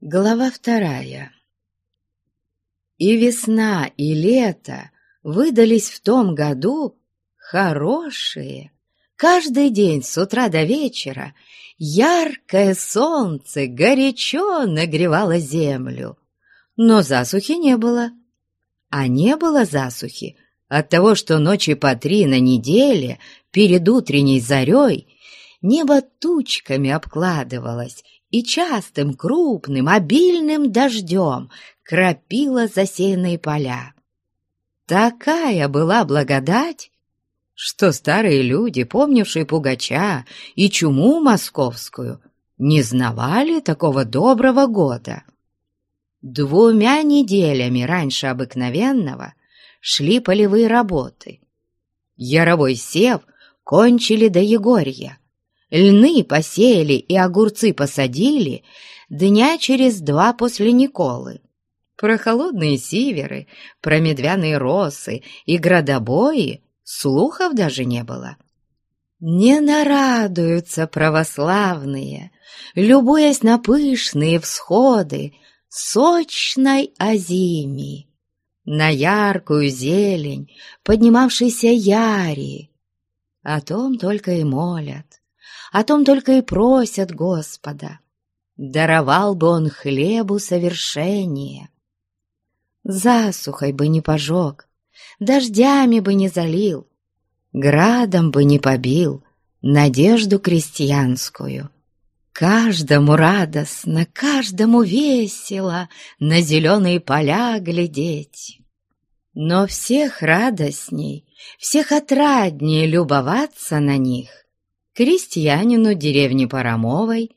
Глава вторая. И весна, и лето выдались в том году хорошие. Каждый день с утра до вечера яркое солнце горячо нагревало землю. Но засухи не было. А не было засухи от того, что ночи по три на неделе перед утренней зарей небо тучками обкладывалось, и частым, крупным, обильным дождем кропила засеянные поля. Такая была благодать, что старые люди, помнившие Пугача и чуму московскую, не знавали такого доброго года. Двумя неделями раньше обыкновенного шли полевые работы. Яровой сев кончили до Егорья, Льны посеяли и огурцы посадили дня через два после Николы. Про холодные сиверы, про медвяные росы и градобои слухов даже не было. Не нарадуются православные, любуясь на пышные всходы сочной озими, на яркую зелень поднимавшейся яри. О том только и молят о том только и просят Господа. Даровал бы он хлебу совершение. Засухой бы не пожег, дождями бы не залил, градом бы не побил надежду крестьянскую. Каждому радостно, каждому весело на зеленые поля глядеть. Но всех радостней, всех отраднее любоваться на них крестьянину деревни Парамовой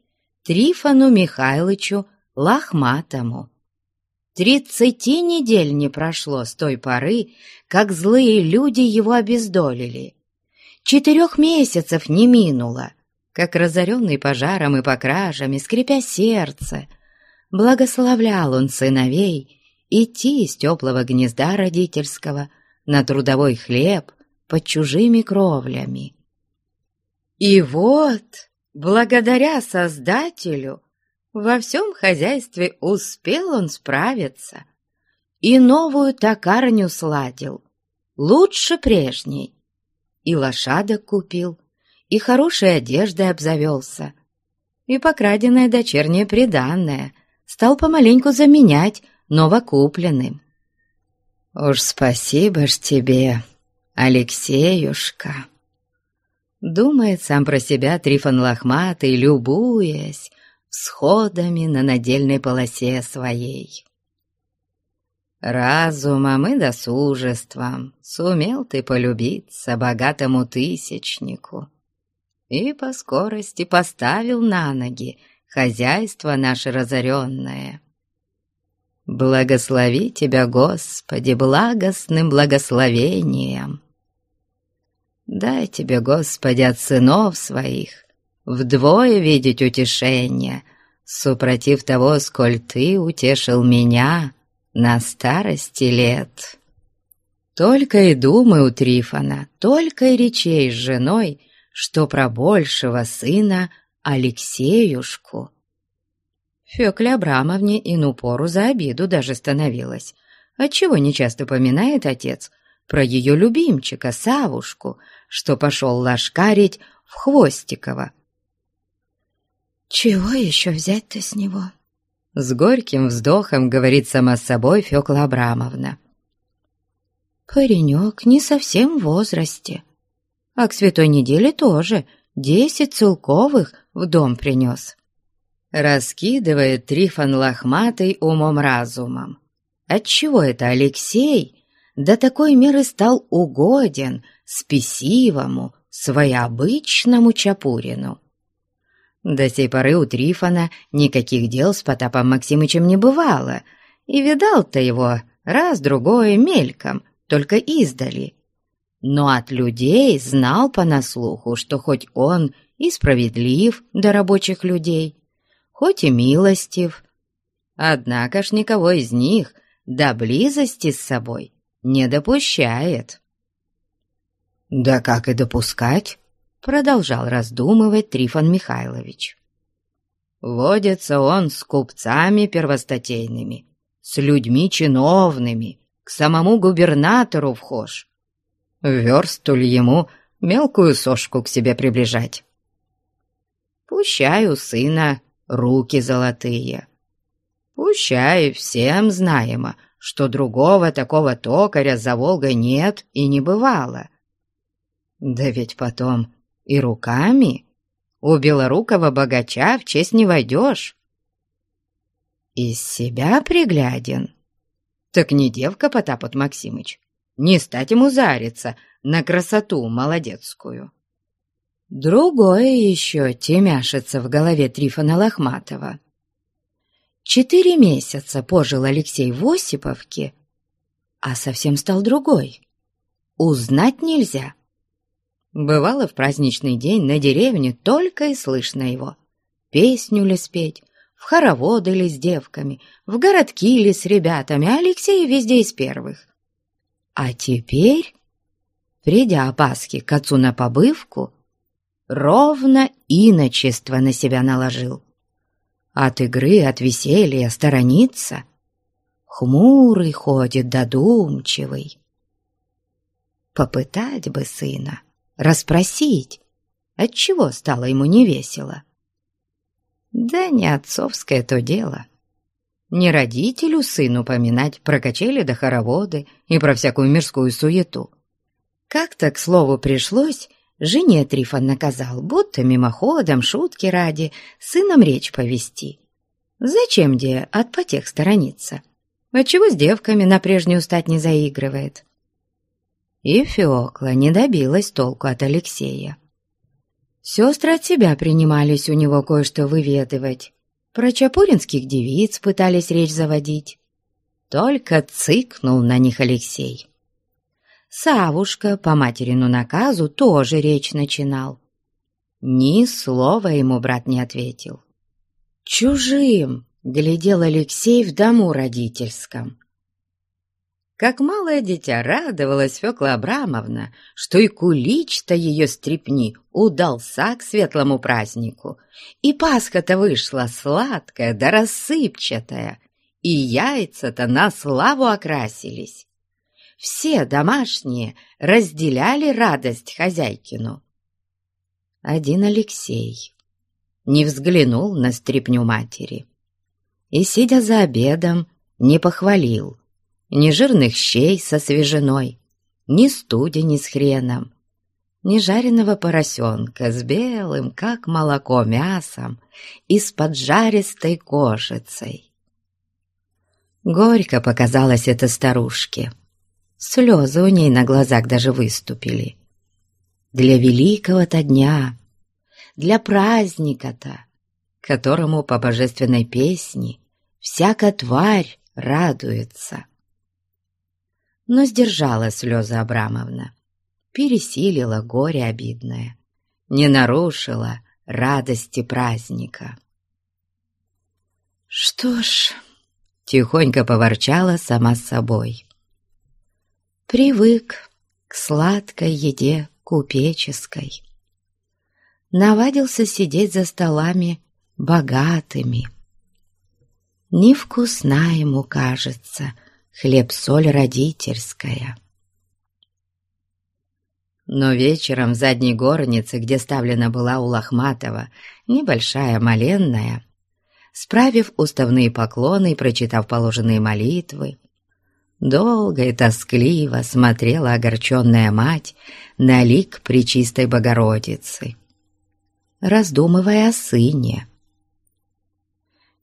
Трифону Михайловичу Лохматому. Тридцати недель не прошло с той поры, как злые люди его обездолили. Четырех месяцев не минуло, как разоренный пожаром и покражами, скрипя сердце, благословлял он сыновей идти из теплого гнезда родительского на трудовой хлеб под чужими кровлями. И вот, благодаря Создателю, во всем хозяйстве успел он справиться и новую токарню сладил, лучше прежней, и лошадок купил, и хорошей одеждой обзавелся, и покраденное дочернее приданное стал помаленьку заменять новокупленным. «Уж спасибо ж тебе, Алексеюшка!» Думает сам про себя Трифон Лохматый, любуясь всходами на надельной полосе своей. Разумом и досужеством сумел ты полюбиться богатому тысячнику и по скорости поставил на ноги хозяйство наше разоренное. Благослови тебя, Господи, благостным благословением. Дай тебе, Господи, от сынов своих вдвое видеть утешение, супротив того, сколь ты утешил меня на старости лет. Только и думай у Трифона, только и речей с женой, что про большего сына Алексеюшку. Фёкле Абрамовне и пору за обиду даже становилась, отчего нечасто поминает отец про ее любимчика Савушку, что пошел лашкарить в Хвостиково. «Чего еще взять-то с него?» С горьким вздохом говорит сама собой Фёкла Абрамовна. «Паренек не совсем в возрасте, а к святой неделе тоже десять целковых в дом принес». Раскидывает Трифон лохматый умом-разумом. Отчего это Алексей до такой меры стал угоден спесивому, своеобычному Чапурину. До сей поры у Трифона никаких дел с Потапом Максимычем не бывало, и видал-то его раз-другой мельком, только издали. Но от людей знал понаслуху, что хоть он и справедлив до рабочих людей, хоть и милостив, однако ж никого из них до близости с собой не допущает. «Да как и допускать?» — продолжал раздумывать Трифон Михайлович. водится он с купцами первостатейными, с людьми чиновными, к самому губернатору вхож. Версту ли ему мелкую сошку к себе приближать? Пущай у сына руки золотые. Пущай всем знаемо, что другого такого токаря за Волгой нет и не бывало. Да ведь потом и руками у белорукого богача в честь не войдешь. Из себя пригляден. Так не девка Потапот Максимыч, не стать ему зариться на красоту молодецкую. Другое еще темяшится в голове Трифона Лохматова. Четыре месяца пожил Алексей в Осиповке, а совсем стал другой. Узнать нельзя. Бывало в праздничный день на деревне только и слышно его. Песню ли спеть, в хороводы ли с девками, в городки ли с ребятами, а Алексей везде из первых. А теперь, придя о Пасхе к отцу на побывку, ровно иночество на себя наложил. От игры, от веселья сторонится, хмурый ходит, додумчивый. Попытать бы сына, расспросить, отчего стало ему невесело. Да не отцовское то дело. Не родителю сыну поминать про качели да хороводы и про всякую мирскую суету. Как-то, к слову, пришлось, жене Трифон наказал, будто мимоходом, шутки ради, сыном речь повести. Зачем где от потех сторониться? Отчего с девками на прежнюю стать не заигрывает? И Феокла не добилась толку от Алексея. Сестры от себя принимались у него кое-что выведывать. Про чапуринских девиц пытались речь заводить. Только цыкнул на них Алексей. Савушка по материну наказу тоже речь начинал. Ни слова ему брат не ответил. Чужим глядел Алексей в дому родительском. Как малое дитя радовалась Фёкла Абрамовна, что и кулич-то ее стрепни удался к светлому празднику, и Пасха-то вышла сладкая да рассыпчатая, и яйца-то на славу окрасились. Все домашние разделяли радость хозяйкину. Один Алексей не взглянул на стрепню матери и, сидя за обедом, не похвалил, ни жирных щей со свежиной, ни студени с хреном, ни жареного поросенка с белым, как молоко, мясом и с поджаристой кожицей. Горько показалось это старушке. Слезы у ней на глазах даже выступили. Для великого-то дня, для праздника-то, которому по божественной песне всяка тварь радуется но сдержала слезы Абрамовна, пересилила горе обидное, не нарушила радости праздника. «Что ж...» — тихонько поворчала сама с собой. «Привык к сладкой еде купеческой. Навадился сидеть за столами богатыми. Невкусна ему кажется — хлеб-соль родительская. Но вечером в задней горнице, где ставлена была у Лохматова небольшая моленная, справив уставные поклоны и прочитав положенные молитвы, долго и тоскливо смотрела огорченная мать на лик Пречистой Богородицы, раздумывая о сыне,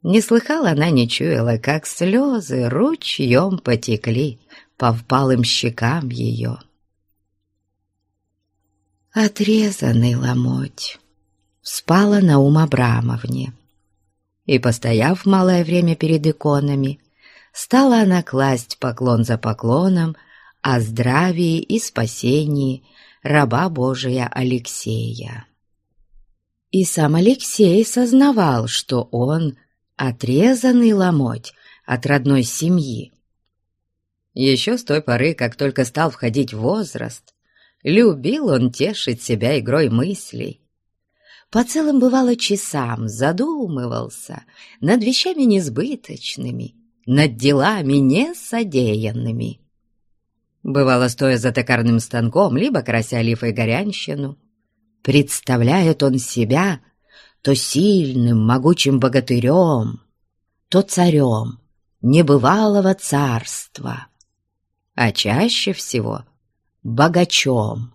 не слыхала она, не чуяла, как слезы ручьем потекли по впалым щекам ее. Отрезанный ломоть спала на ум Абрамовне. И, постояв малое время перед иконами, стала она класть поклон за поклоном о здравии и спасении раба Божия Алексея. И сам Алексей сознавал, что он отрезанный ломоть от родной семьи. Еще с той поры, как только стал входить в возраст, любил он тешить себя игрой мыслей. по целым бывало часам задумывался над вещами несбыточными, над делами несодеянными. Бывало, стоя за токарным станком, либо крася лифой горянщину, представляет он себя то сильным, могучим богатырем, то царем небывалого царства, а чаще всего богачом.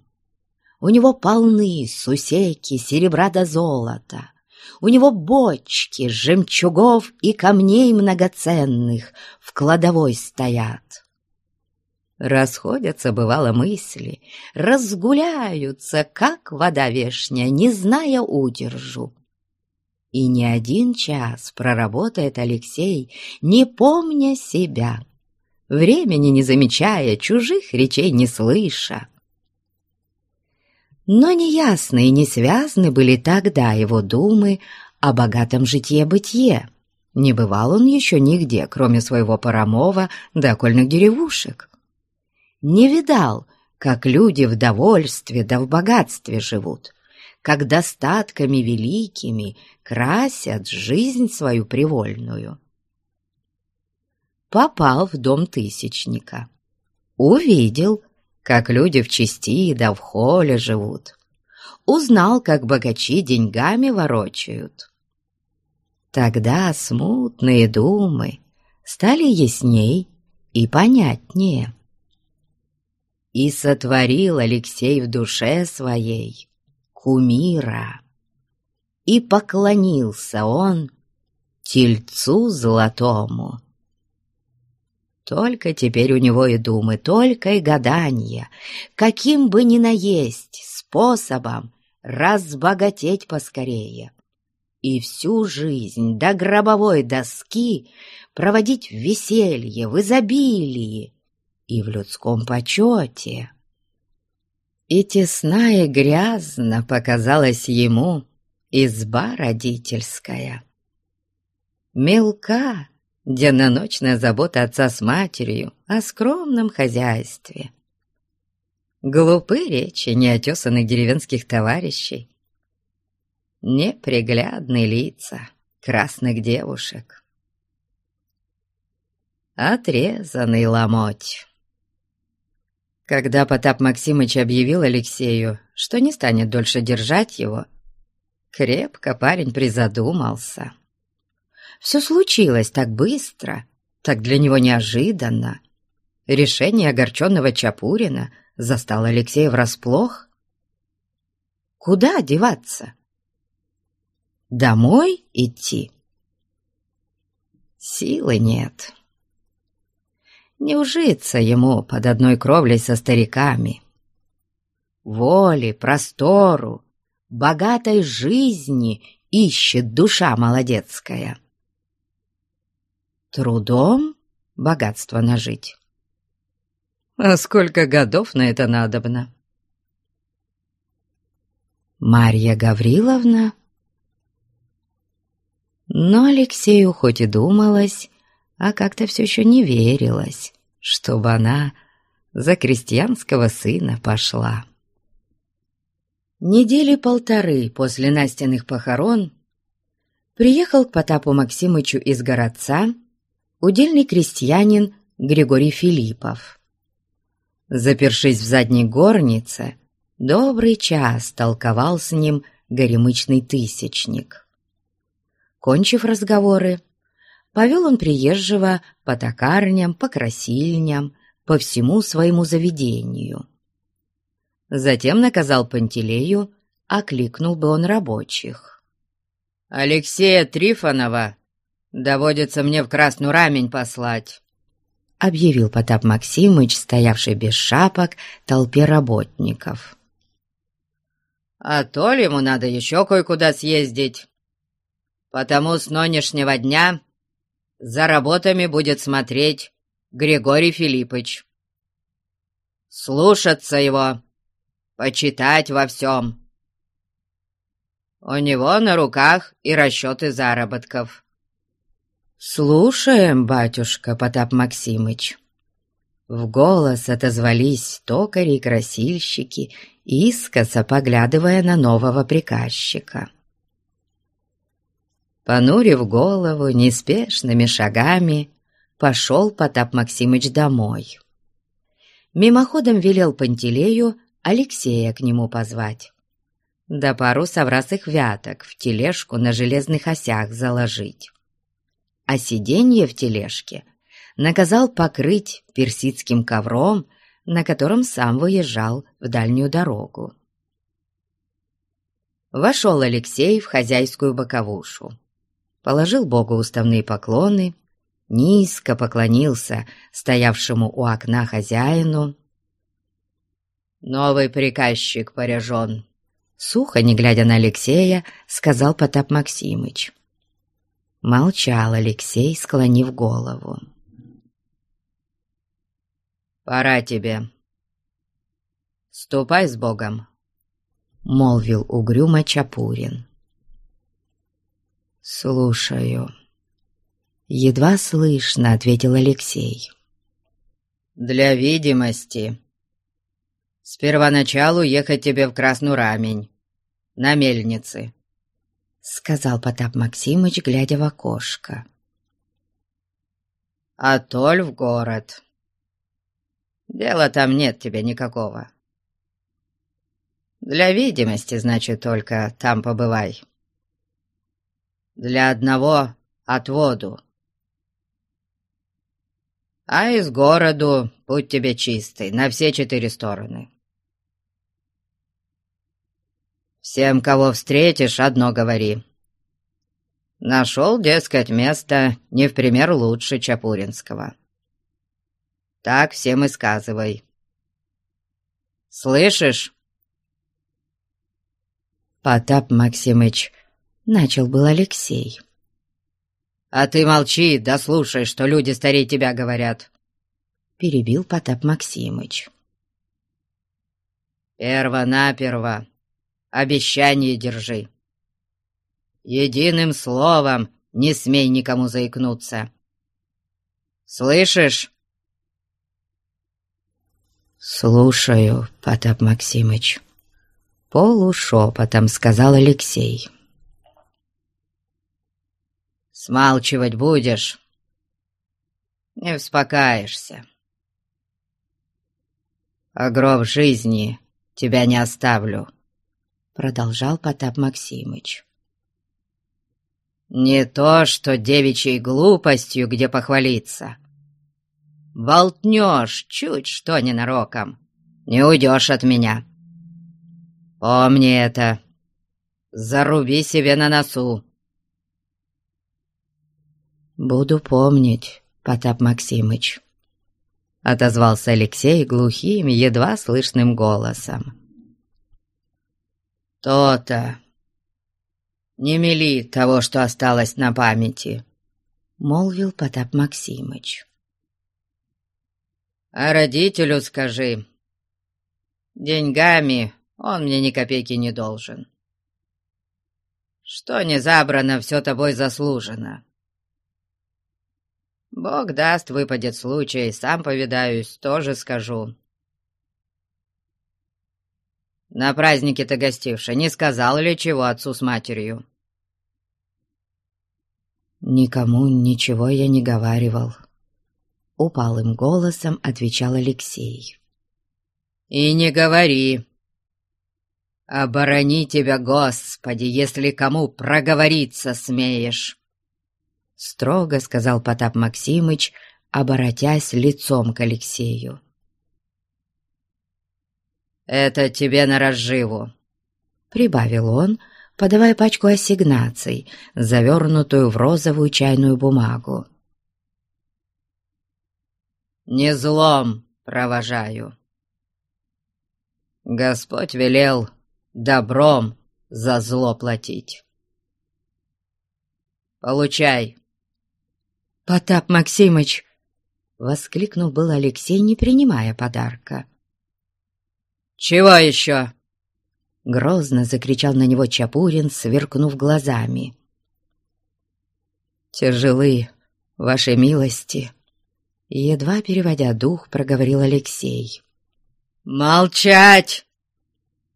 У него полны сусеки серебра до золота, у него бочки жемчугов и камней многоценных в кладовой стоят. Расходятся, бывало, мысли, разгуляются, как вода вешняя, не зная удержу. И не один час проработает Алексей, не помня себя, времени не замечая, чужих речей не слыша. Но неясны и не связаны были тогда его думы о богатом житье-бытие. Не бывал он еще нигде, кроме своего Парамова да окольных деревушек. Не видал, как люди в довольстве да в богатстве живут, как достатками великими красят жизнь свою привольную. Попал в дом Тысячника. Увидел, как люди в чести да в холе живут. Узнал, как богачи деньгами ворочают. Тогда смутные думы стали ясней и понятнее. И сотворил Алексей в душе своей кумира. И поклонился он тельцу золотому. Только теперь у него и думы, только и гадания, каким бы ни наесть способом разбогатеть поскорее. И всю жизнь до гробовой доски проводить в веселье, в изобилии и в людском почете и тесна и грязно показалась ему изба родительская. Мелка денно-ночная забота отца с матерью о скромном хозяйстве. Глупы речи неотесанных деревенских товарищей, неприглядные лица красных девушек. Отрезанный ломоть. Когда Потап Максимыч объявил Алексею, что не станет дольше держать его, крепко парень призадумался. Все случилось так быстро, так для него неожиданно. Решение огорченного Чапурина застало Алексея врасплох. Куда деваться? Домой идти? Силы нет не ужиться ему под одной кровлей со стариками. Воли, простору, богатой жизни ищет душа молодецкая. Трудом богатство нажить. А сколько годов на это надобно? Марья Гавриловна? Но Алексею хоть и думалось, а как-то все еще не верилось, чтобы она за крестьянского сына пошла. Недели полторы после Настиных похорон приехал к Потапу Максимычу из городца удельный крестьянин Григорий Филиппов. Запершись в задней горнице, добрый час толковал с ним горемычный тысячник. Кончив разговоры, Повел он приезжего по токарням, по красильням, по всему своему заведению. Затем наказал Пантелею, окликнул бы он рабочих. «Алексея Трифонова доводится мне в красную рамень послать», объявил Потап Максимыч, стоявший без шапок, толпе работников. «А то ли ему надо еще кое-куда съездить, потому с нынешнего дня за работами будет смотреть Григорий Филиппович. Слушаться его, почитать во всем. У него на руках и расчеты заработков. «Слушаем, батюшка Потап Максимыч». В голос отозвались токари и красильщики, искоса поглядывая на нового приказчика. Понурив голову неспешными шагами, пошел Потап Максимыч домой. Мимоходом велел Пантелею Алексея к нему позвать. Да пару соврасых вяток в тележку на железных осях заложить. А сиденье в тележке наказал покрыть персидским ковром, на котором сам выезжал в дальнюю дорогу. Вошел Алексей в хозяйскую боковушу. Положил Богу уставные поклоны, низко поклонился стоявшему у окна хозяину. «Новый приказчик поряжен», — сухо, не глядя на Алексея, сказал Потап Максимыч. Молчал Алексей, склонив голову. «Пора тебе. Ступай с Богом», — молвил угрюмо Чапурин. «Слушаю», — едва слышно ответил Алексей. «Для видимости. С первоначалу ехать тебе в Красную Рамень, на мельнице», — сказал Потап Максимыч, глядя в окошко. «А толь в город. Дела там нет тебе никакого. Для видимости, значит, только там побывай» для одного отводу. А из городу путь тебе чистый, на все четыре стороны. Всем, кого встретишь, одно говори. Нашел, дескать, место не в пример лучше Чапуринского. Так всем и сказывай. Слышишь? Потап Максимыч Начал был Алексей. «А ты молчи, да слушай, что люди старей тебя говорят!» Перебил Потап Максимыч. «Перво-наперво обещание держи. Единым словом не смей никому заикнуться. Слышишь?» «Слушаю, Потап Максимыч», — полушепотом сказал Алексей. Смалчивать будешь, не вспокаешься. А гроб жизни тебя не оставлю, продолжал Потап Максимыч. Не то, что девичьей глупостью, где похвалиться. Болтнешь чуть что ненароком, не уйдешь от меня. Помни это, заруби себе на носу. «Буду помнить, Потап Максимыч», — отозвался Алексей глухим, едва слышным голосом. «То-то! Не мели того, что осталось на памяти», — молвил Потап Максимыч. «А родителю скажи, деньгами он мне ни копейки не должен. Что не забрано, все тобой заслужено. Бог даст, выпадет случай, сам повидаюсь, тоже скажу. На празднике-то гостивши, не сказал ли чего отцу с матерью? Никому ничего я не говаривал. Упалым голосом отвечал Алексей. И не говори. Оборони тебя, Господи, если кому проговориться смеешь строго сказал Потап Максимыч, оборотясь лицом к Алексею. «Это тебе на разживу», — прибавил он, подавая пачку ассигнаций, завернутую в розовую чайную бумагу. «Не злом провожаю. Господь велел добром за зло платить. Получай!» «Потап Максимыч!» — воскликнул был Алексей, не принимая подарка. «Чего еще?» — грозно закричал на него Чапурин, сверкнув глазами. «Тяжелы, вашей милости!» Едва переводя дух, проговорил Алексей. «Молчать!»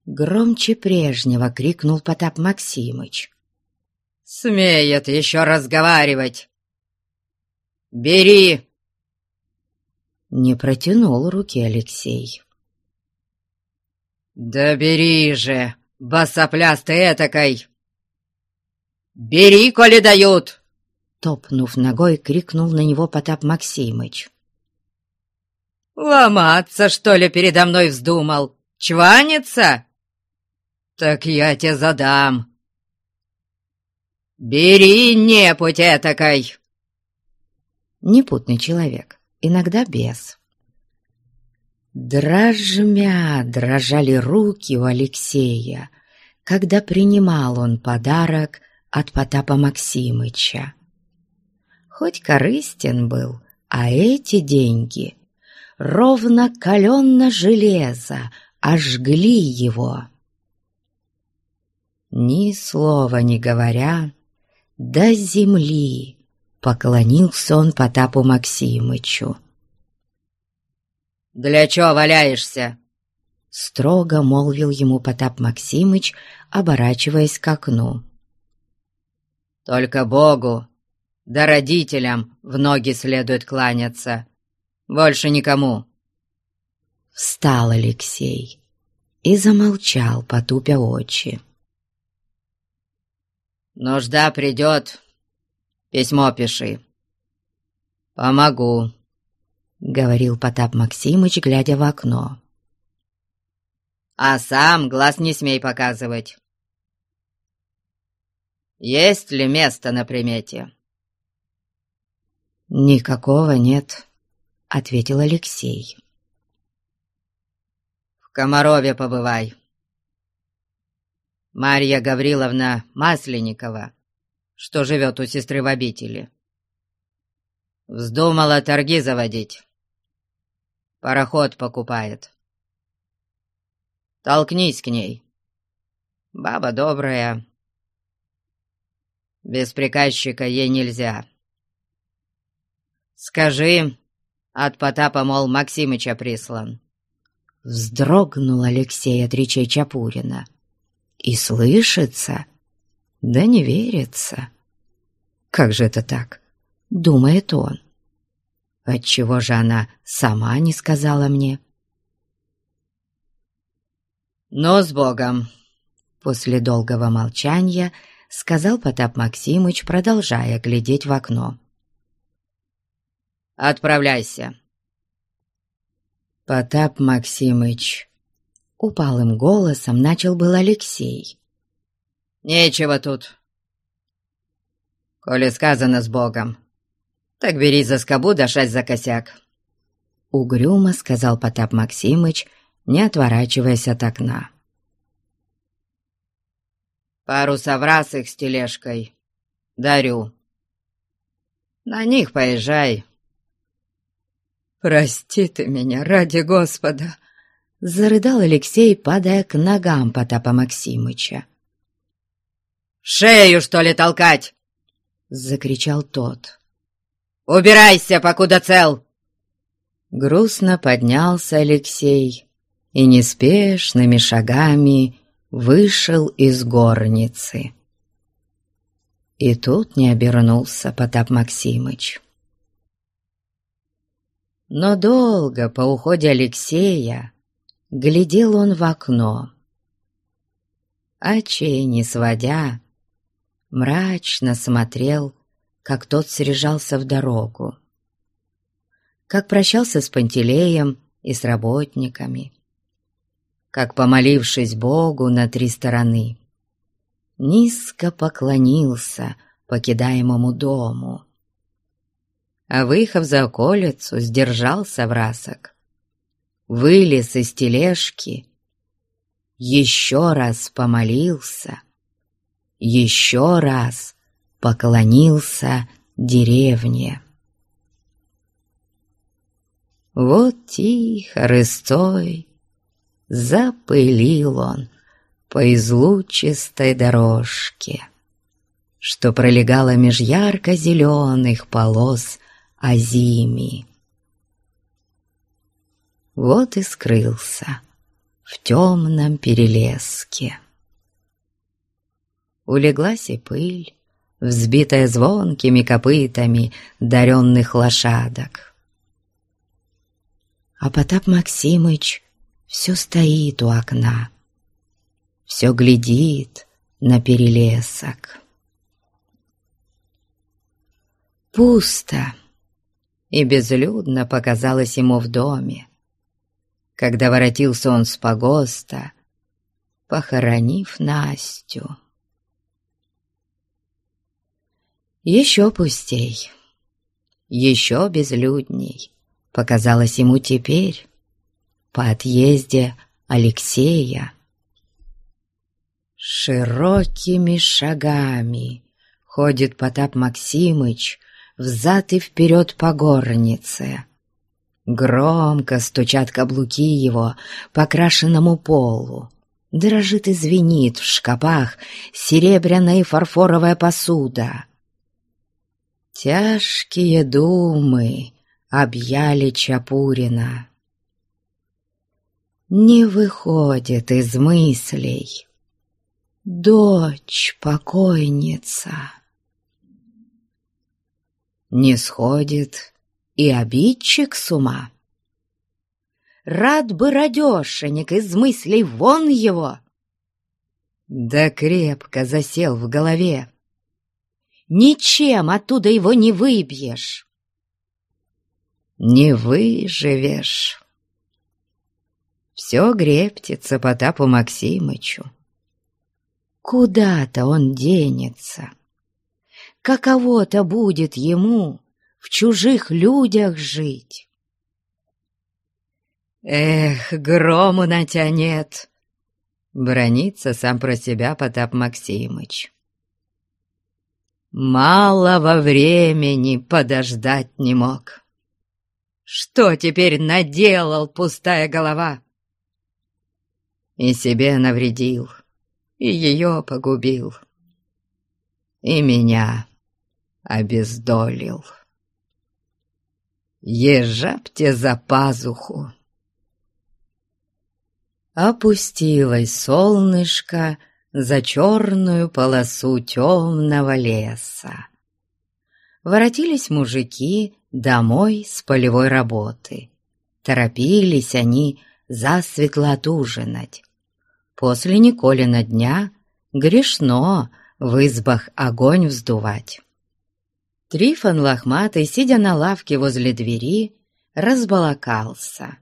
Громче прежнего крикнул Потап Максимыч. смеет еще разговаривать? Бери!» Не протянул руки Алексей. «Да бери же, басоплястый этакой! Бери, коли дают!» Топнув ногой, крикнул на него Потап Максимыч. «Ломаться, что ли, передо мной вздумал? Чваниться? Так я тебе задам. Бери, непуть этакой!» Непутный человек, иногда без. Дрожмя дрожали руки у Алексея, когда принимал он подарок от Потапа Максимыча. Хоть корыстен был, а эти деньги ровно каленно железо ожгли его. Ни слова не говоря, до земли поклонился он Потапу Максимычу. «Для чего валяешься?» Строго молвил ему Потап Максимыч, оборачиваясь к окну. «Только Богу, да родителям в ноги следует кланяться. Больше никому». Встал Алексей и замолчал, потупя очи. «Нужда придет, письмо пиши. Помогу», — говорил Потап Максимыч, глядя в окно. «А сам глаз не смей показывать. Есть ли место на примете?» «Никакого нет», — ответил Алексей. «В Комарове побывай. Марья Гавриловна Масленникова, что живет у сестры в обители. Вздумала торги заводить. Пароход покупает. Толкнись к ней. Баба добрая. Без приказчика ей нельзя». «Скажи, от Потапа, мол, Максимыча прислан». Вздрогнул Алексей от речей Чапурина. И слышится, да не верится. Как же это так? Думает он. Отчего же она сама не сказала мне? «Ну, с Богом!» После долгого молчания сказал Потап Максимыч, продолжая глядеть в окно. Отправляйся!» «Потап Максимыч!» Упалым голосом начал был Алексей. «Нечего тут. Коли сказано с Богом, так бери за скобу да шась за косяк». Угрюмо сказал Потап Максимыч, не отворачиваясь от окна. «Пару соврасых с тележкой. Дарю. На них поезжай, «Прости ты меня, ради Господа!» Зарыдал Алексей, падая к ногам Потапа Максимыча. «Шею, что ли, толкать?» Закричал тот. «Убирайся, покуда цел!» Грустно поднялся Алексей и неспешными шагами вышел из горницы. И тут не обернулся Потап Максимыч. Но долго по уходе Алексея глядел он в окно. Очей не сводя, мрачно смотрел, как тот срежался в дорогу, как прощался с Пантелеем и с работниками, как, помолившись Богу на три стороны, низко поклонился покидаемому дому а выехав за околицу, сдержался врасок. Вылез из тележки, еще раз помолился, еще раз поклонился деревне. Вот тихо, рыстой, запылил он по излучистой дорожке, что пролегала меж ярко-зеленых полос Азими. Вот и скрылся в темном перелеске. Улеглась и пыль, взбитая звонкими копытами даренных лошадок. А Потап Максимыч все стоит у окна, все глядит на перелесок. Пусто и безлюдно показалось ему в доме, когда воротился он с погоста, похоронив Настю. Еще пустей, еще безлюдней показалось ему теперь по отъезде Алексея. Широкими шагами ходит Потап Максимыч взад и вперед по горнице. Громко стучат каблуки его по крашенному полу. Дрожит и звенит в шкапах серебряная и фарфоровая посуда. Тяжкие думы объяли Чапурина. Не выходит из мыслей дочь покойница. Не сходит и обидчик с ума. Рад бы радешенек из мыслей вон его. Да крепко засел в голове. Ничем оттуда его не выбьешь. Не выживешь. Все грептится Потапу Максимычу. Куда-то он денется. Каково-то будет ему в чужих людях жить. Эх, грому натянет, бронится сам про себя Потап Максимыч. Малого времени подождать не мог. Что теперь наделал пустая голова? И себе навредил, и ее погубил, и меня обездолил. Ежапте за пазуху. Опустилось солнышко за черную полосу темного леса. Воротились мужики домой с полевой работы. Торопились они засветло отужинать. После Николина дня грешно в избах огонь вздувать. Трифон лохматый, сидя на лавке возле двери, разбалакался,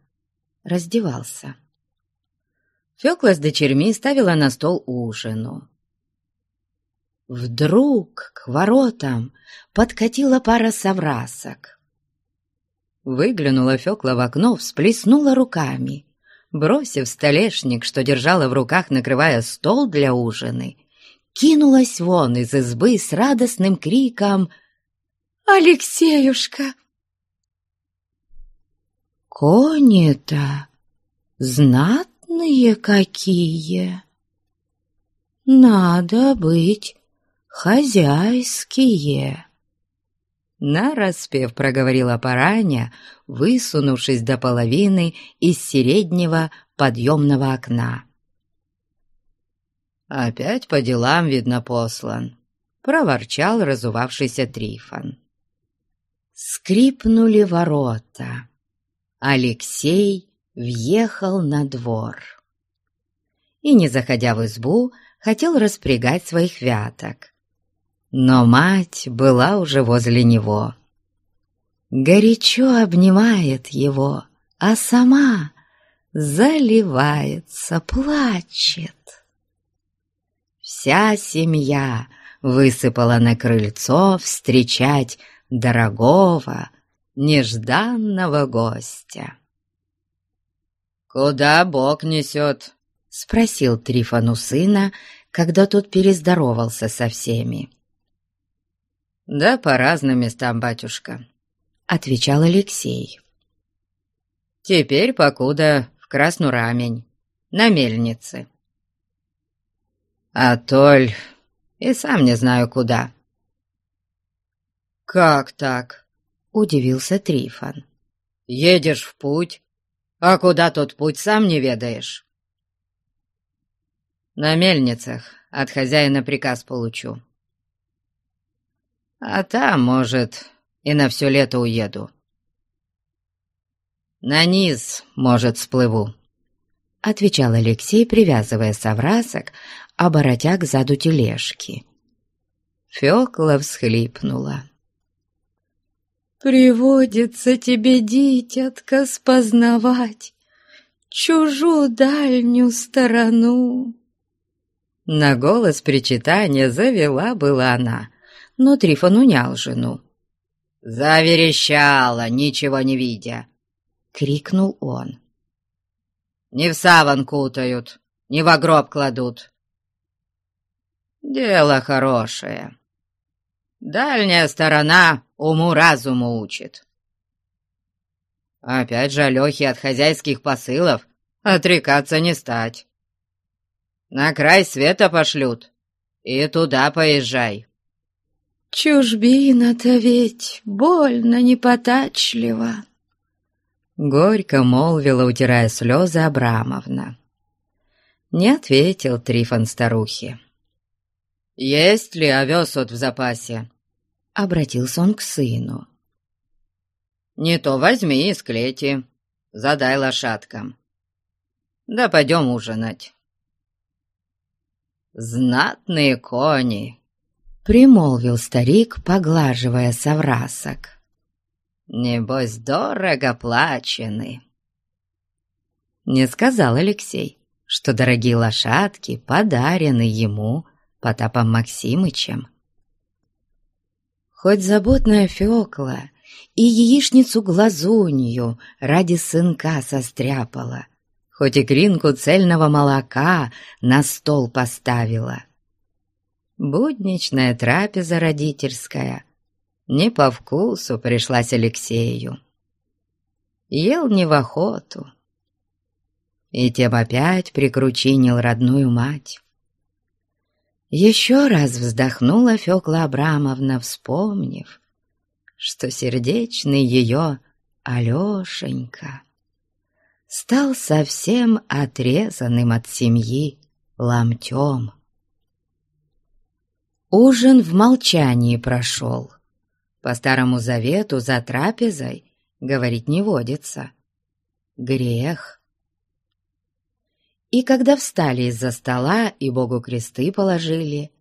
раздевался. Фёкла с дочерьми ставила на стол ужину. Вдруг к воротам подкатила пара соврасок. Выглянула Фёкла в окно, всплеснула руками. Бросив столешник, что держала в руках, накрывая стол для ужины, кинулась вон из избы с радостным криком — Алексеюшка!» «Кони-то знатные какие! Надо быть хозяйские!» Нараспев проговорила Параня, высунувшись до половины из середнего подъемного окна. «Опять по делам, видно, послан», — проворчал разувавшийся Трифон. Скрипнули ворота. Алексей въехал на двор. И, не заходя в избу, хотел распрягать своих вяток. Но мать была уже возле него. Горячо обнимает его, а сама заливается, плачет. Вся семья высыпала на крыльцо встречать дорогого, нежданного гостя. «Куда Бог несет?» — спросил Трифон у сына, когда тот перездоровался со всеми. «Да по разным местам, батюшка», — отвечал Алексей. «Теперь, покуда в Красну Рамень, на мельнице. А толь и сам не знаю куда. «Как так?» — удивился Трифон. «Едешь в путь, а куда тот путь сам не ведаешь?» «На мельницах от хозяина приказ получу». А там, может, и на все лето уеду. На низ, может, сплыву, — отвечал Алексей, привязывая соврасок, оборотя к заду тележки. Фёкла всхлипнула. «Приводится тебе, дитятка, спознавать чужую дальнюю сторону». На голос причитания завела была она, но Трифон унял жену. «Заверещала, ничего не видя!» — крикнул он. «Не в саван кутают, не в гроб кладут. Дело хорошее. Дальняя сторона уму-разуму учит. Опять же, Алёхи от хозяйских посылов отрекаться не стать. На край света пошлют, и туда поезжай. Чужбина-то ведь больно непотачливо. Горько молвила, утирая слезы Абрамовна. Не ответил Трифон старухе. «Есть ли овес от в запасе?» Обратился он к сыну. «Не то возьми из клети, задай лошадкам. Да пойдем ужинать». «Знатные кони!» — примолвил старик, поглаживая соврасок. «Небось, дорого плачены!» Не сказал Алексей, что дорогие лошадки подарены ему Потапом Максимычем. Хоть заботная Фёкла и яичницу-глазунью ради сынка состряпала, хоть и кринку цельного молока на стол поставила. Будничная трапеза родительская не по вкусу пришлась Алексею. Ел не в охоту, и тем опять прикручинил родную мать. Еще раз вздохнула Фёкла Абрамовна, вспомнив, что сердечный ее Алешенька стал совсем отрезанным от семьи ломтем. Ужин в молчании прошел. По Старому Завету за трапезой говорить не водится. Грех. И когда встали из-за стола и Богу кресты положили,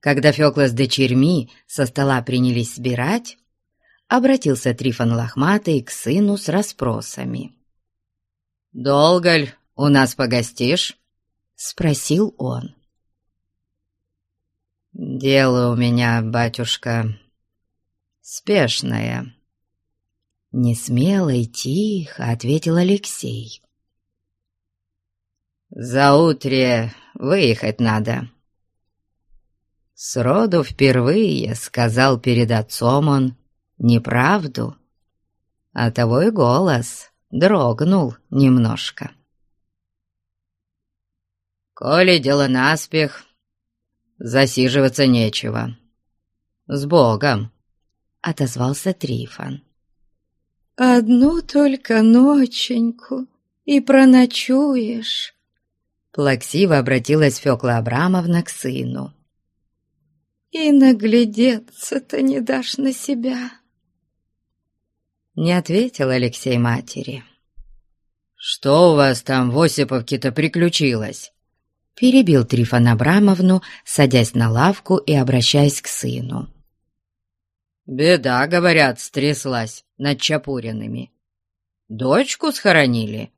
когда Фёкла с дочерьми со стола принялись сбирать, обратился Трифон Лохматый к сыну с расспросами. «Долго ль у нас погостишь?» — спросил он. «Дело у меня, батюшка, спешное». Несмело и тихо ответил Алексей. За утре выехать надо. Сроду впервые сказал перед отцом он неправду, а того и голос дрогнул немножко. «Коли дело наспех, засиживаться нечего. С Богом!» — отозвался Трифон. «Одну только ноченьку и проночуешь», Плаксиво обратилась Фёкла Абрамовна к сыну. «И наглядеться-то не дашь на себя!» Не ответил Алексей матери. «Что у вас там в Осиповке-то приключилось?» Перебил Трифон Абрамовну, садясь на лавку и обращаясь к сыну. «Беда, говорят, стряслась над Чапуриными. Дочку схоронили?»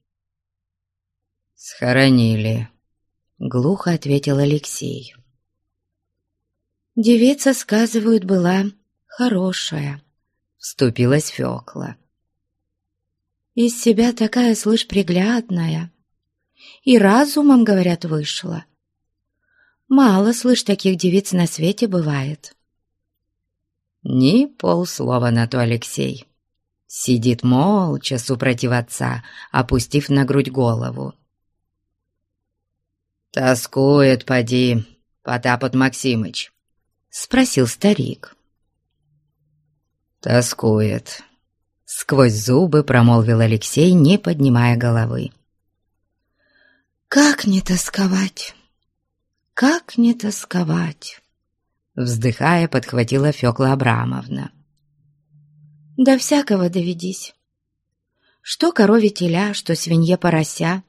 «Схоронили», — глухо ответил Алексей. «Девица, сказывают, была хорошая», — вступилась Фёкла. «Из себя такая, слышь, приглядная. И разумом, говорят, вышла. Мало, слышь, таких девиц на свете бывает». Ни полслова на то Алексей. Сидит молча, супротив отца, опустив на грудь голову. «Тоскует, поди, Потапот Максимыч?» — спросил старик. «Тоскует», — сквозь зубы промолвил Алексей, не поднимая головы. «Как не тосковать? Как не тосковать?» Вздыхая, подхватила Фёкла Абрамовна. «Да всякого доведись. Что корове теля, что свинье порося,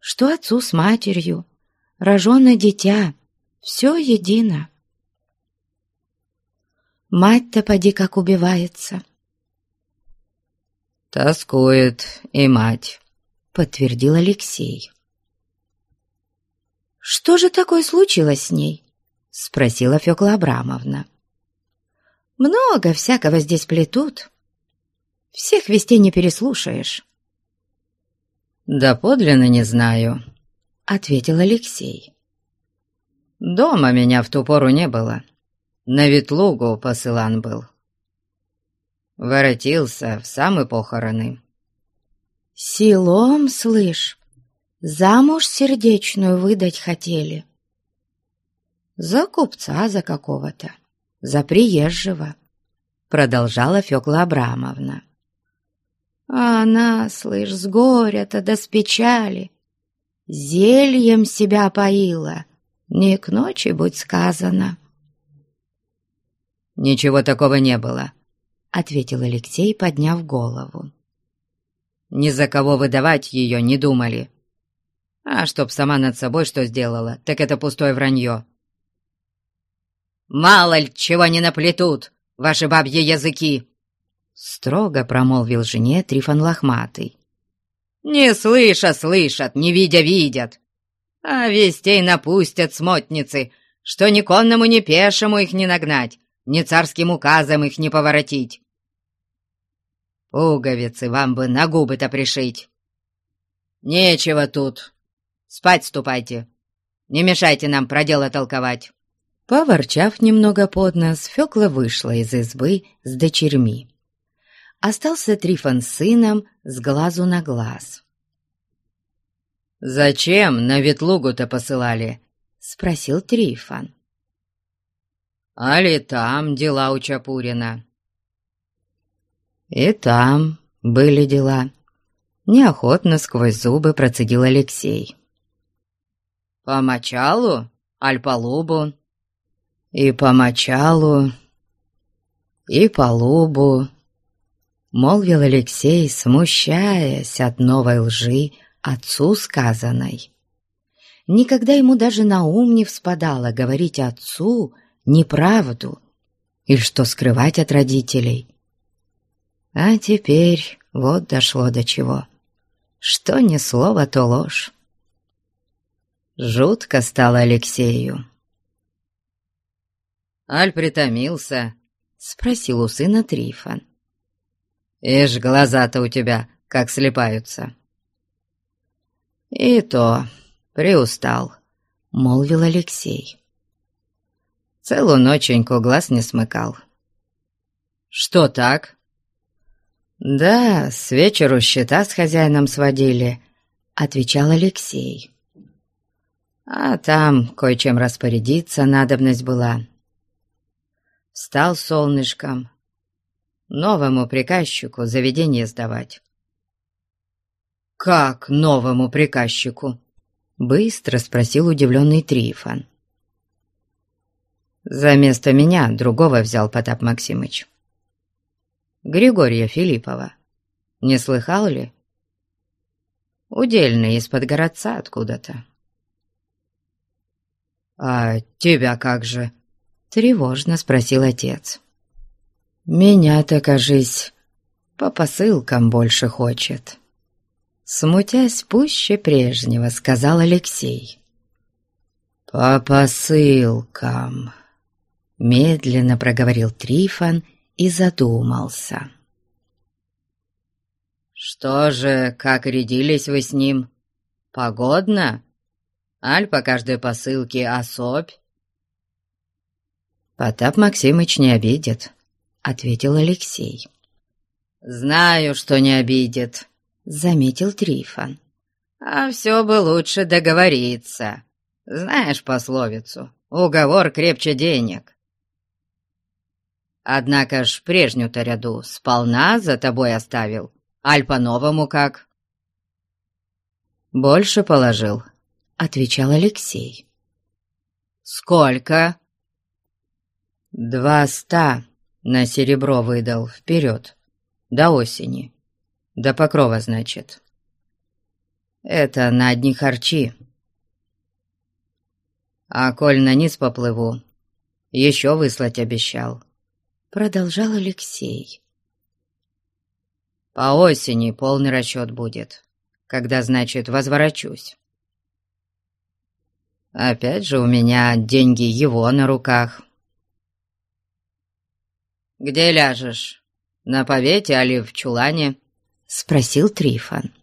что отцу с матерью, рожёное дитя, все едино. Мать-то поди как убивается». «Тоскует и мать», — подтвердил Алексей. «Что же такое случилось с ней?» — спросила Фёкла Абрамовна. «Много всякого здесь плетут. Всех вестей не переслушаешь». «Да подлинно не знаю», — ответил Алексей. «Дома меня в ту пору не было. На Ветлугу посылан был. Воротился в самые похороны». «Селом, слышь, замуж сердечную выдать хотели?» за купца за какого-то, за приезжего», — продолжала Фёкла Абрамовна. «А она, слышь, с горя-то да с печали, зельем себя поила, не к ночи будь сказано». «Ничего такого не было», — ответил Алексей, подняв голову. «Ни за кого выдавать ее не думали. А чтоб сама над собой что сделала, так это пустое вранье. Мало ли чего не наплетут, ваши бабьи языки!» Строго промолвил жене Трифон Лохматый. «Не слыша слышат, не видя видят, а вестей напустят смотницы, что ни конному, ни пешему их не нагнать, ни царским указом их не поворотить. Пуговицы вам бы на губы-то пришить. Нечего тут. Спать ступайте. Не мешайте нам про дело толковать. Поворчав немного под нос, Фёкла вышла из избы с дочерьми. Остался Трифон с сыном с глазу на глаз. «Зачем на Ветлугу-то посылали?» — спросил Трифон. «Али там дела у Чапурина?» «И там были дела», — неохотно сквозь зубы процедил Алексей. «По мочалу? Аль по лубу?» и по мочалу, и по лубу, молвил Алексей, смущаясь от новой лжи отцу сказанной. Никогда ему даже на ум не вспадало говорить отцу неправду и что скрывать от родителей. А теперь вот дошло до чего. Что ни слово, то ложь. Жутко стало Алексею. Аль притомился?» — спросил у сына Трифон. «Ишь, глаза-то у тебя как слепаются». «И то приустал», — молвил Алексей. Целую ноченьку глаз не смыкал. «Что так?» «Да, с вечеру счета с хозяином сводили», — отвечал Алексей. «А там кое-чем распорядиться надобность была. Стал солнышком. Новому приказчику заведение сдавать. «Как новому приказчику?» — быстро спросил удивленный Трифон. «За место меня другого взял Потап Максимыч. Григория Филиппова. Не слыхал ли? Удельный из-под городца откуда-то». «А тебя как же?» — тревожно спросил отец. «Меня-то, кажись, по посылкам больше хочет». Смутясь пуще прежнего, сказал Алексей. «По посылкам», — медленно проговорил Трифон и задумался. «Что же, как рядились вы с ним? Погодно? Аль по каждой посылке особь?» «Потап Максимыч не обидит», — ответил Алексей. «Знаю, что не обидит», — заметил Трифон. «А все бы лучше договориться. Знаешь пословицу, уговор крепче денег». Однако ж прежнюю-то ряду сполна за тобой оставил, аль по-новому как?» «Больше положил», — отвечал Алексей. «Сколько?» Два ста на серебро выдал вперед, до осени, до покрова, значит. Это на одни харчи. А коль на низ поплыву, еще выслать обещал. Продолжал Алексей. По осени полный расчет будет, когда, значит, возвращусь. Опять же у меня деньги его на руках. «Где ляжешь? На повете али в чулане?» — спросил Трифон.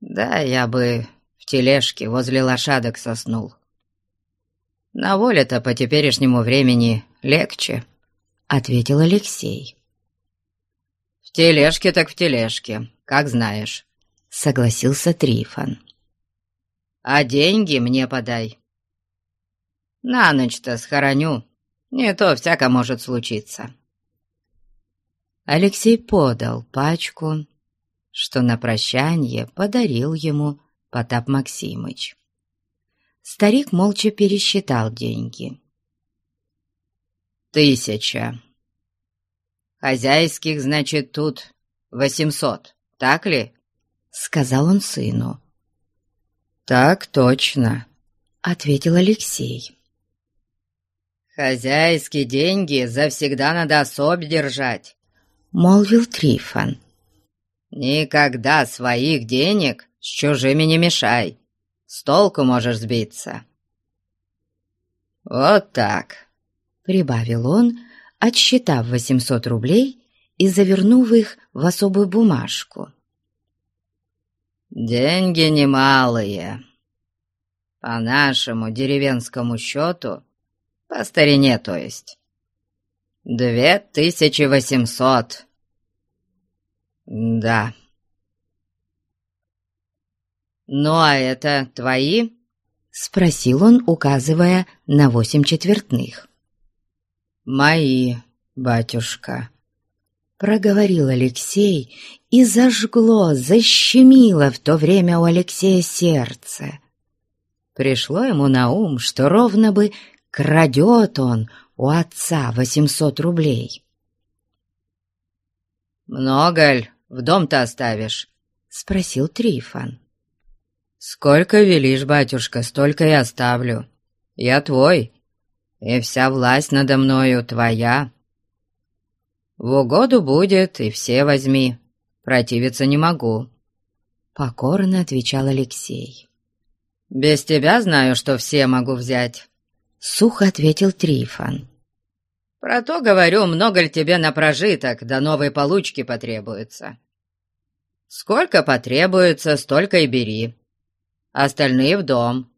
«Да, я бы в тележке возле лошадок соснул. На воле-то по теперешнему времени легче», — ответил Алексей. «В тележке так в тележке, как знаешь», — согласился Трифон. «А деньги мне подай. На ночь-то схороню, не то всяко может случиться». Алексей подал пачку, что на прощание подарил ему Потап Максимыч. Старик молча пересчитал деньги. «Тысяча. Хозяйских, значит, тут восемьсот, так ли?» — сказал он сыну. «Так точно», — ответил Алексей. «Хозяйские деньги завсегда надо особь держать», — молвил Трифон. «Никогда своих денег с чужими не мешай, с толку можешь сбиться». «Вот так», — прибавил он, отсчитав восемьсот рублей и завернув их в особую бумажку. «Деньги немалые. По нашему деревенскому счету, по старине, то есть, две тысячи восемьсот. Да». «Ну, а это твои?» — спросил он, указывая на восемь четвертных. «Мои, батюшка», — проговорил Алексей, и зажгло, защемило в то время у Алексея сердце. Пришло ему на ум, что ровно бы крадет он у отца восемьсот рублей. «Много ль в дом-то оставишь?» — спросил Трифон. «Сколько велишь, батюшка, столько и оставлю. Я твой, и вся власть надо мною твоя. В угоду будет, и все возьми, противиться не могу». Покорно отвечал Алексей. «Без тебя знаю, что все могу взять», — сухо ответил Трифон. «Про то, говорю, много ли тебе на прожиток до новой получки потребуется. Сколько потребуется, столько и бери остальные в дом».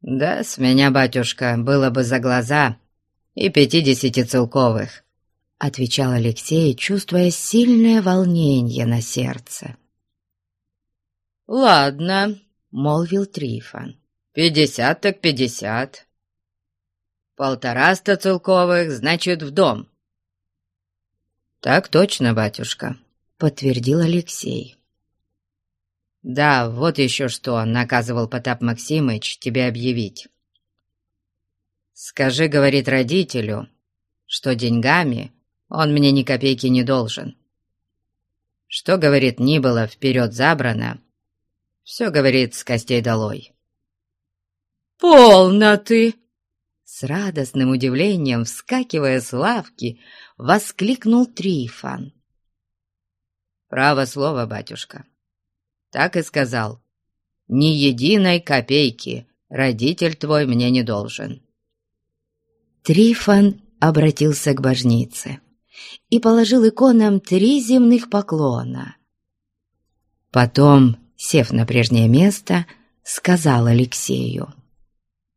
«Да, с меня, батюшка, было бы за глаза и пятидесяти целковых», — отвечал Алексей, чувствуя сильное волнение на сердце. «Ладно», — молвил Трифон, — «пятьдесят так пятьдесят. Полтораста целковых, значит, в дом». «Так точно, батюшка», — подтвердил Алексей. «Да, вот еще что наказывал Потап Максимыч тебе объявить. Скажи, — говорит родителю, — что деньгами он мне ни копейки не должен. Что, говорит, ни было вперед забрано, все, говорит, с костей долой». «Полно ты!» С радостным удивлением, вскакивая с лавки, воскликнул Трифон. «Право слово, батюшка так и сказал. «Ни единой копейки родитель твой мне не должен». Трифон обратился к божнице и положил иконам три земных поклона. Потом, сев на прежнее место, сказал Алексею,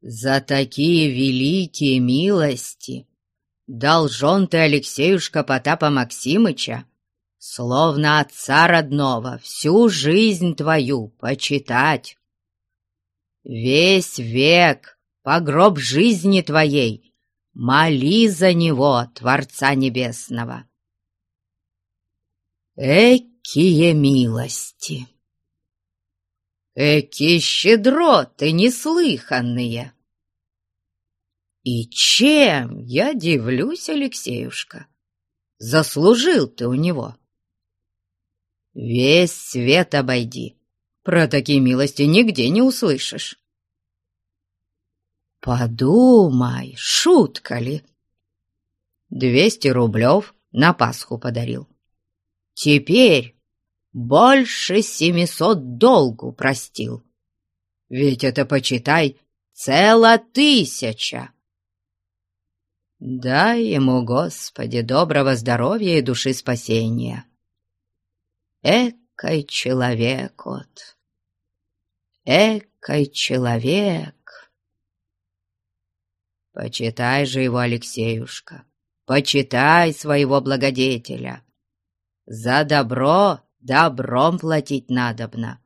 «За такие великие милости должен ты, Алексеюшка Потапа Максимыча, словно отца родного, всю жизнь твою почитать. Весь век, по гроб жизни твоей, моли за него, Творца Небесного. Экие милости! Эки щедроты неслыханные! И чем, я дивлюсь, Алексеюшка, заслужил ты у него? Весь свет обойди, про такие милости нигде не услышишь. Подумай, шутка ли? Двести рублев на Пасху подарил. Теперь больше семисот долгу простил. Ведь это, почитай, целая тысяча. Дай ему, Господи, доброго здоровья и души спасения. Экой человек от, экой человек. Почитай же его, Алексеюшка, почитай своего благодетеля. За добро добром платить надобно.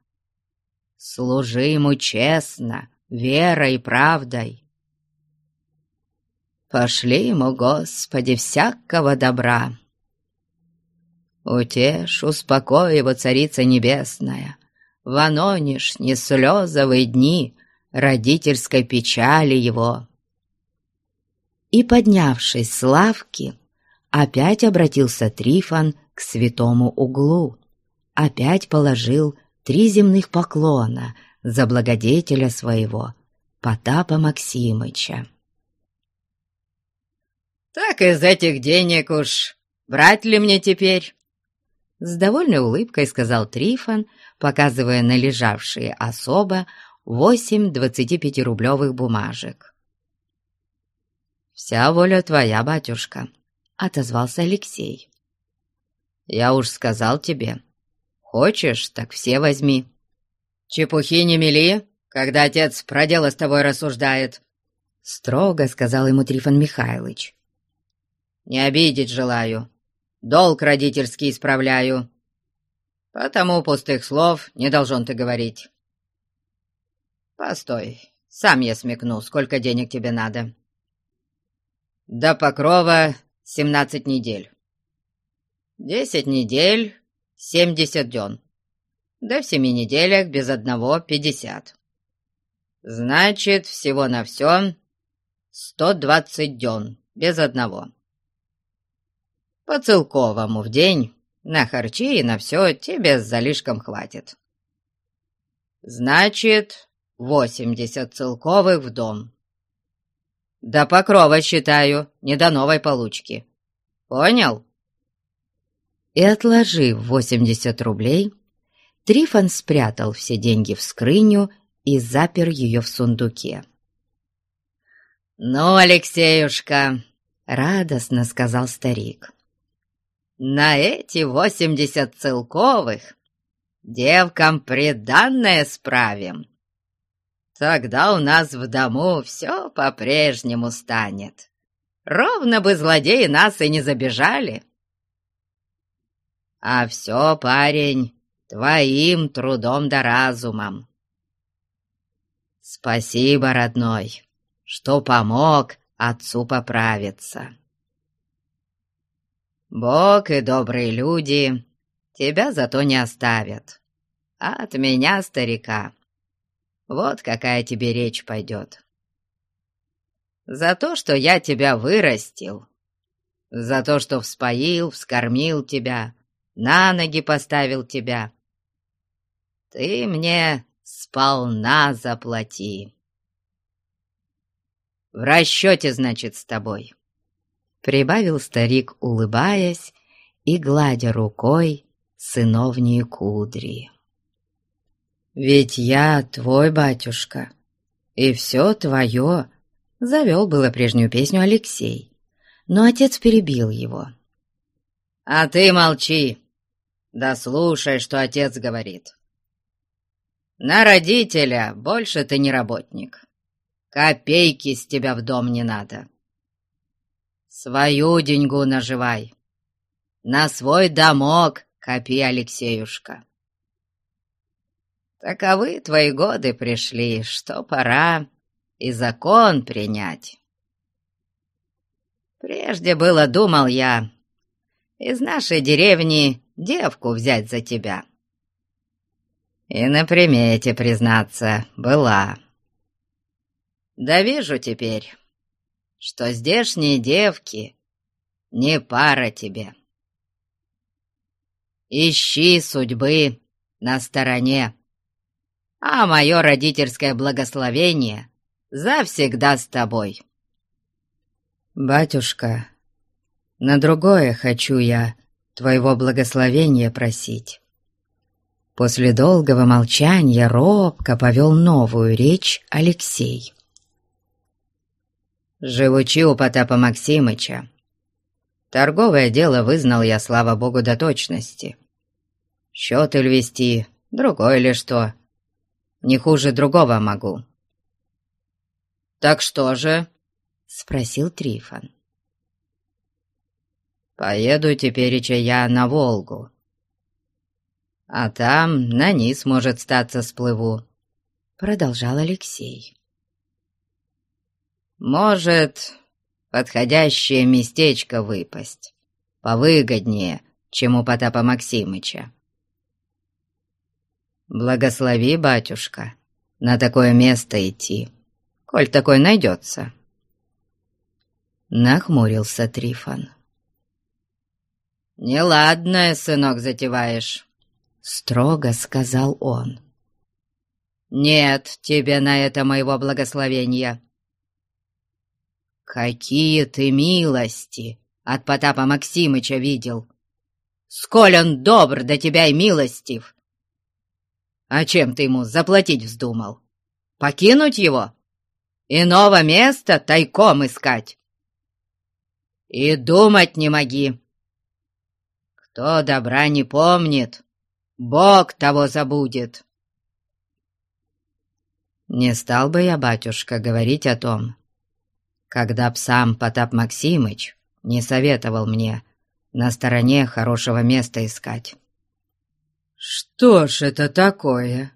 Служи ему честно, верой и правдой. Пошли ему, Господи, всякого добра. Утешь, успокой его, Царица Небесная, в анонишние слезовые дни родительской печали его. И, поднявшись с лавки, опять обратился Трифон к святому углу, опять положил три земных поклона за благодетеля своего, Потапа Максимыча. «Так из этих денег уж брать ли мне теперь?» С довольной улыбкой сказал Трифон, показывая на лежавшие особо восемь двадцатипятирублевых бумажек. «Вся воля твоя, батюшка», — отозвался Алексей. «Я уж сказал тебе, хочешь, так все возьми». «Чепухи не мели, когда отец про дело с тобой рассуждает», — строго сказал ему Трифон Михайлович. «Не обидеть желаю, долг родительский исправляю, потому пустых слов не должен ты говорить». «Постой, сам я смекну, сколько денег тебе надо». «До Покрова семнадцать недель». «Десять недель, семьдесят дён да в семи неделях без одного пятьдесят. Значит, всего на все двадцать дён без одного. По целковому в день на харчи и на все тебе с залишком хватит. Значит, восемьдесят целковых в дом. До покрова считаю, не до новой получки. Понял? И отложив восемьдесят рублей, Трифон спрятал все деньги в скрыню и запер ее в сундуке. «Ну, Алексеюшка!» — радостно сказал старик. «На эти восемьдесят целковых девкам приданное справим. Тогда у нас в дому все по-прежнему станет. Ровно бы злодеи нас и не забежали. А все, парень, твоим трудом да разумом. Спасибо, родной, что помог отцу поправиться. Бог и добрые люди тебя зато не оставят. А от меня, старика, вот какая тебе речь пойдет. За то, что я тебя вырастил, за то, что вспоил, вскормил тебя, на ноги поставил тебя, ты мне сполна заплати. В расчете, значит, с тобой. Прибавил старик, улыбаясь и гладя рукой сыновние кудри. «Ведь я твой батюшка, и все твое», — завел было прежнюю песню Алексей, но отец перебил его. «А ты молчи, да слушай, что отец говорит. На родителя больше ты не работник. Копейки с тебя в дом не надо. Свою деньгу наживай. На свой домок копи, Алексеюшка. Таковы твои годы пришли, что пора и закон принять. Прежде было, думал я, из нашей деревни девку взять за тебя. И на примете, признаться, была. Да вижу теперь, что здешние девки не пара тебе. Ищи судьбы на стороне, а мое родительское благословение завсегда с тобой. Батюшка, на другое хочу я твоего благословения просить. После долгого молчания робко повел новую речь Алексей. Живучи у Потапа Максимыча, торговое дело вызнал я, слава богу, до точности. Счеты вести, другое ли что, не хуже другого могу. «Так что же?» — спросил Трифон. «Поеду тепереча я на Волгу, а там на низ, может, статься сплыву», — продолжал Алексей. «Может, подходящее местечко выпасть, повыгоднее, чем у Потапа Максимыча. Благослови, батюшка, на такое место идти, коль такое найдется». Нахмурился Трифон. «Неладное, сынок, затеваешь», строго сказал он. «Нет тебе на это моего благословения». «Какие ты милости от Потапа Максимыча видел! Сколь он добр до тебя и милостив! А чем ты ему заплатить вздумал? Покинуть его? Иного места тайком искать? И думать не моги! Кто добра не помнит, Бог того забудет!» Не стал бы я, батюшка, говорить о том, когда б сам Потап Максимыч не советовал мне на стороне хорошего места искать. «Что ж это такое?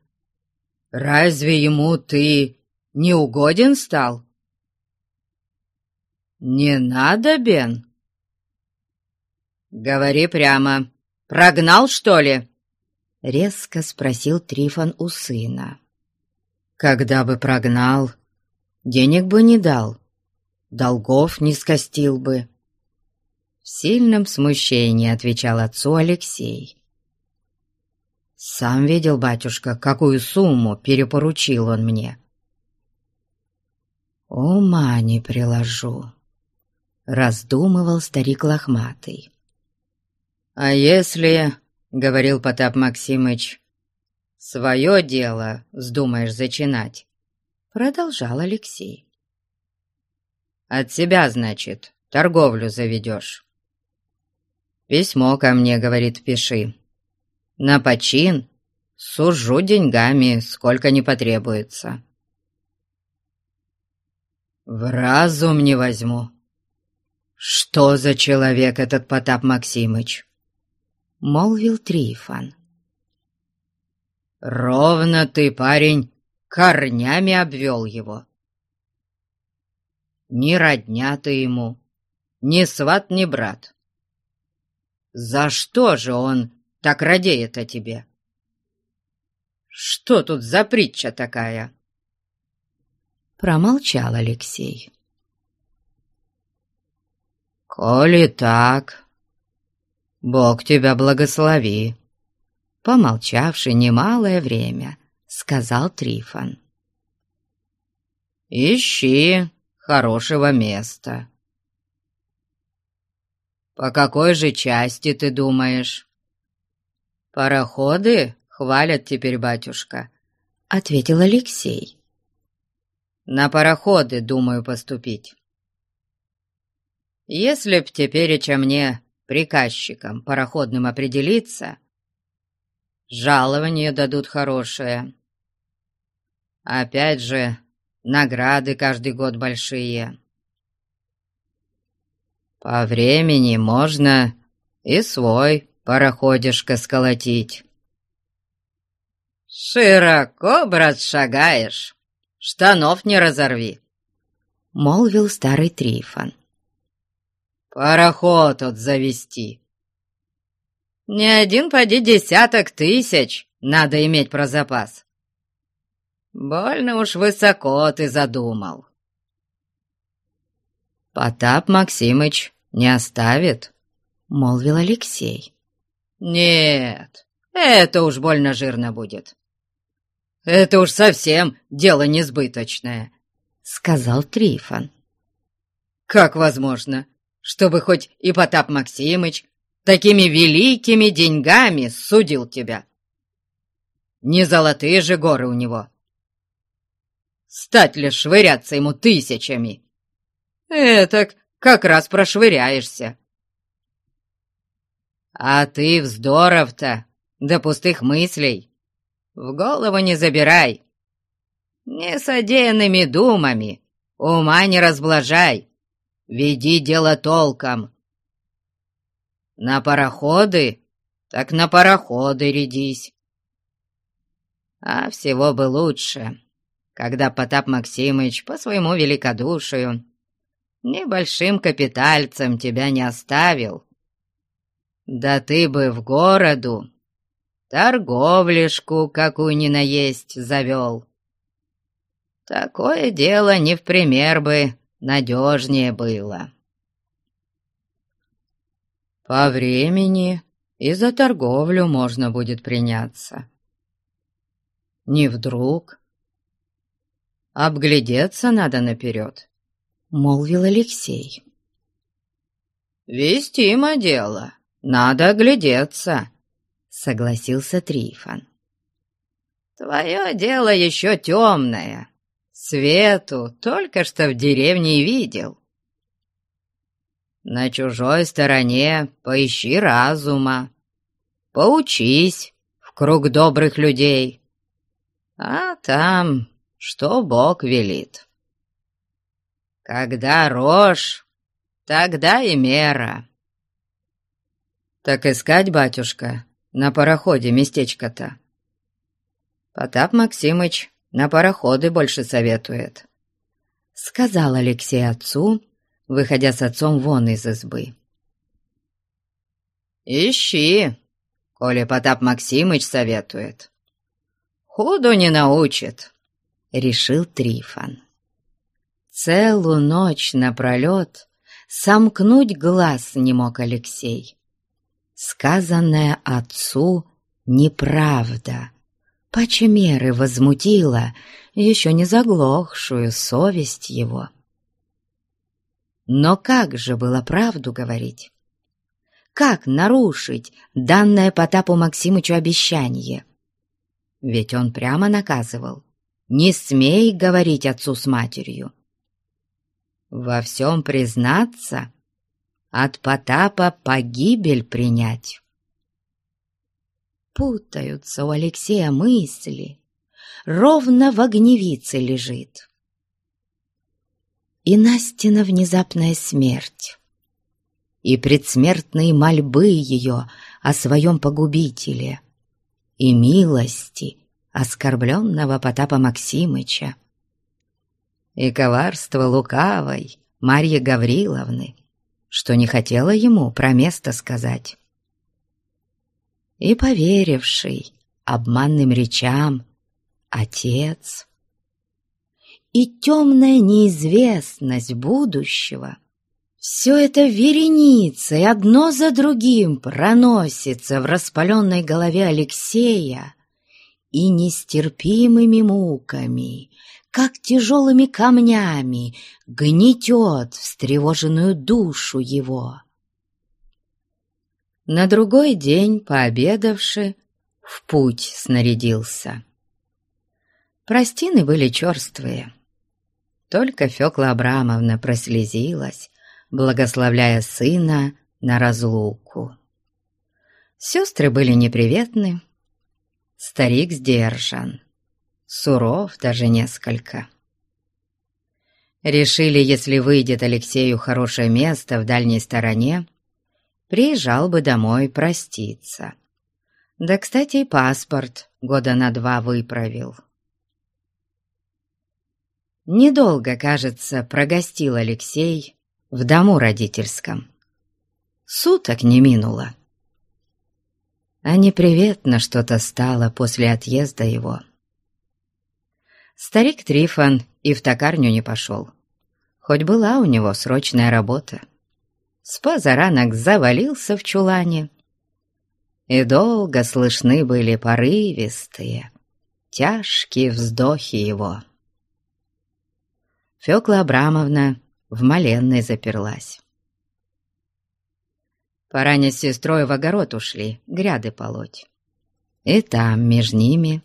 Разве ему ты не угоден стал?» «Не надо, Бен?» «Говори прямо. Прогнал, что ли?» — резко спросил Трифон у сына. «Когда бы прогнал, денег бы не дал, долгов не скостил бы». В сильном смущении отвечал отцу Алексей. «Сам видел, батюшка, какую сумму перепоручил он мне». «Ума не приложу», — раздумывал старик лохматый. «А если — говорил Потап Максимыч. «Свое дело вздумаешь зачинать», — продолжал Алексей. «От себя, значит, торговлю заведешь». «Письмо ко мне, — говорит, — пиши. На почин сужу деньгами, сколько не потребуется». «В разум не возьму. Что за человек этот Потап Максимыч?» — молвил Трифон. «Ровно ты, парень, корнями обвел его. Ни родня ты ему, ни сват, ни брат. За что же он так радеет о тебе? Что тут за притча такая?» Промолчал Алексей. «Коли так, Бог тебя благослови!» Помолчавши немалое время, сказал Трифон. «Ищи хорошего места». «По какой же части ты думаешь?» «Пароходы хвалят теперь, батюшка», — ответил Алексей. «На пароходы думаю поступить. Если б тепереча мне приказчикам пароходным определиться, жалование дадут хорошее. Опять же, награды каждый год большие. По времени можно и свой пароходишко сколотить. «Широко, брат, шагаешь, штанов не разорви», — молвил старый Трифон пароход от завести. Не один поди десяток тысяч надо иметь про запас. Больно уж высоко ты задумал. Потап Максимыч не оставит», — молвил Алексей. «Нет, это уж больно жирно будет. Это уж совсем дело несбыточное», — сказал Трифон. «Как возможно, чтобы хоть и Потап Максимыч такими великими деньгами судил тебя? Не золотые же горы у него. Стать ли швыряться ему тысячами?» Этак как раз прошвыряешься. А ты вздоров-то, да пустых мыслей, в голову не забирай. Несодеянными думами ума не разблажай, веди дело толком. На пароходы, так на пароходы рядись. А всего бы лучше, когда Потап Максимыч по своему великодушию небольшим капитальцем тебя не оставил. Да ты бы в городу торговлишку какую ни наесть завел. Такое дело не в пример бы надежнее было. По времени и за торговлю можно будет приняться. Не вдруг. Обглядеться надо наперед. — молвил Алексей. «Вестимо дело, надо оглядеться», — согласился Трифон. «Твое дело еще темное, свету только что в деревне видел. На чужой стороне поищи разума, поучись в круг добрых людей, а там что Бог велит». Когда рожь, тогда и мера. Так искать, батюшка, на пароходе местечко-то. Потап Максимыч на пароходы больше советует. Сказал Алексей отцу, выходя с отцом вон из избы. «Ищи, коли Потап Максимыч советует. Худу не научит», — решил Трифон. Целую ночь напролет сомкнуть глаз не мог Алексей. Сказанное отцу неправда, почемеры возмутила еще не заглохшую совесть его. Но как же было правду говорить? Как нарушить данное Потапу Максимычу обещание? Ведь он прямо наказывал. «Не смей говорить отцу с матерью, во всем признаться, от Потапа погибель принять. Путаются у Алексея мысли, ровно в огневице лежит. И Настина внезапная смерть, и предсмертные мольбы ее о своем погубителе, и милости оскорбленного Потапа Максимыча, и коварство лукавой Марьи Гавриловны, что не хотела ему про место сказать. И поверивший обманным речам отец, и темная неизвестность будущего — все это вереницей одно за другим проносится в распаленной голове Алексея и нестерпимыми муками как тяжелыми камнями гнетет встревоженную душу его. На другой день, пообедавши, в путь снарядился. Простины были черствые. Только Фёкла Абрамовна прослезилась, благословляя сына на разлуку. Сестры были неприветны, старик сдержан суров даже несколько. Решили, если выйдет Алексею хорошее место в дальней стороне, приезжал бы домой проститься. Да, кстати, и паспорт года на два выправил. Недолго, кажется, прогостил Алексей в дому родительском. Суток не минуло. А неприветно что-то стало после отъезда его. Старик Трифон и в токарню не пошел. Хоть была у него срочная работа. С позаранок завалился в чулане, и долго слышны были порывистые, тяжкие вздохи его. Фёкла Абрамовна в моленной заперлась. Параня с сестрой в огород ушли, гряды полоть. И там, между ними,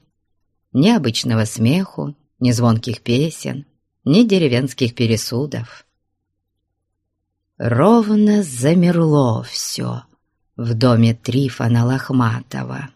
ни обычного смеху, ни звонких песен, ни деревенских пересудов. Ровно замерло все в доме Трифона Лохматова.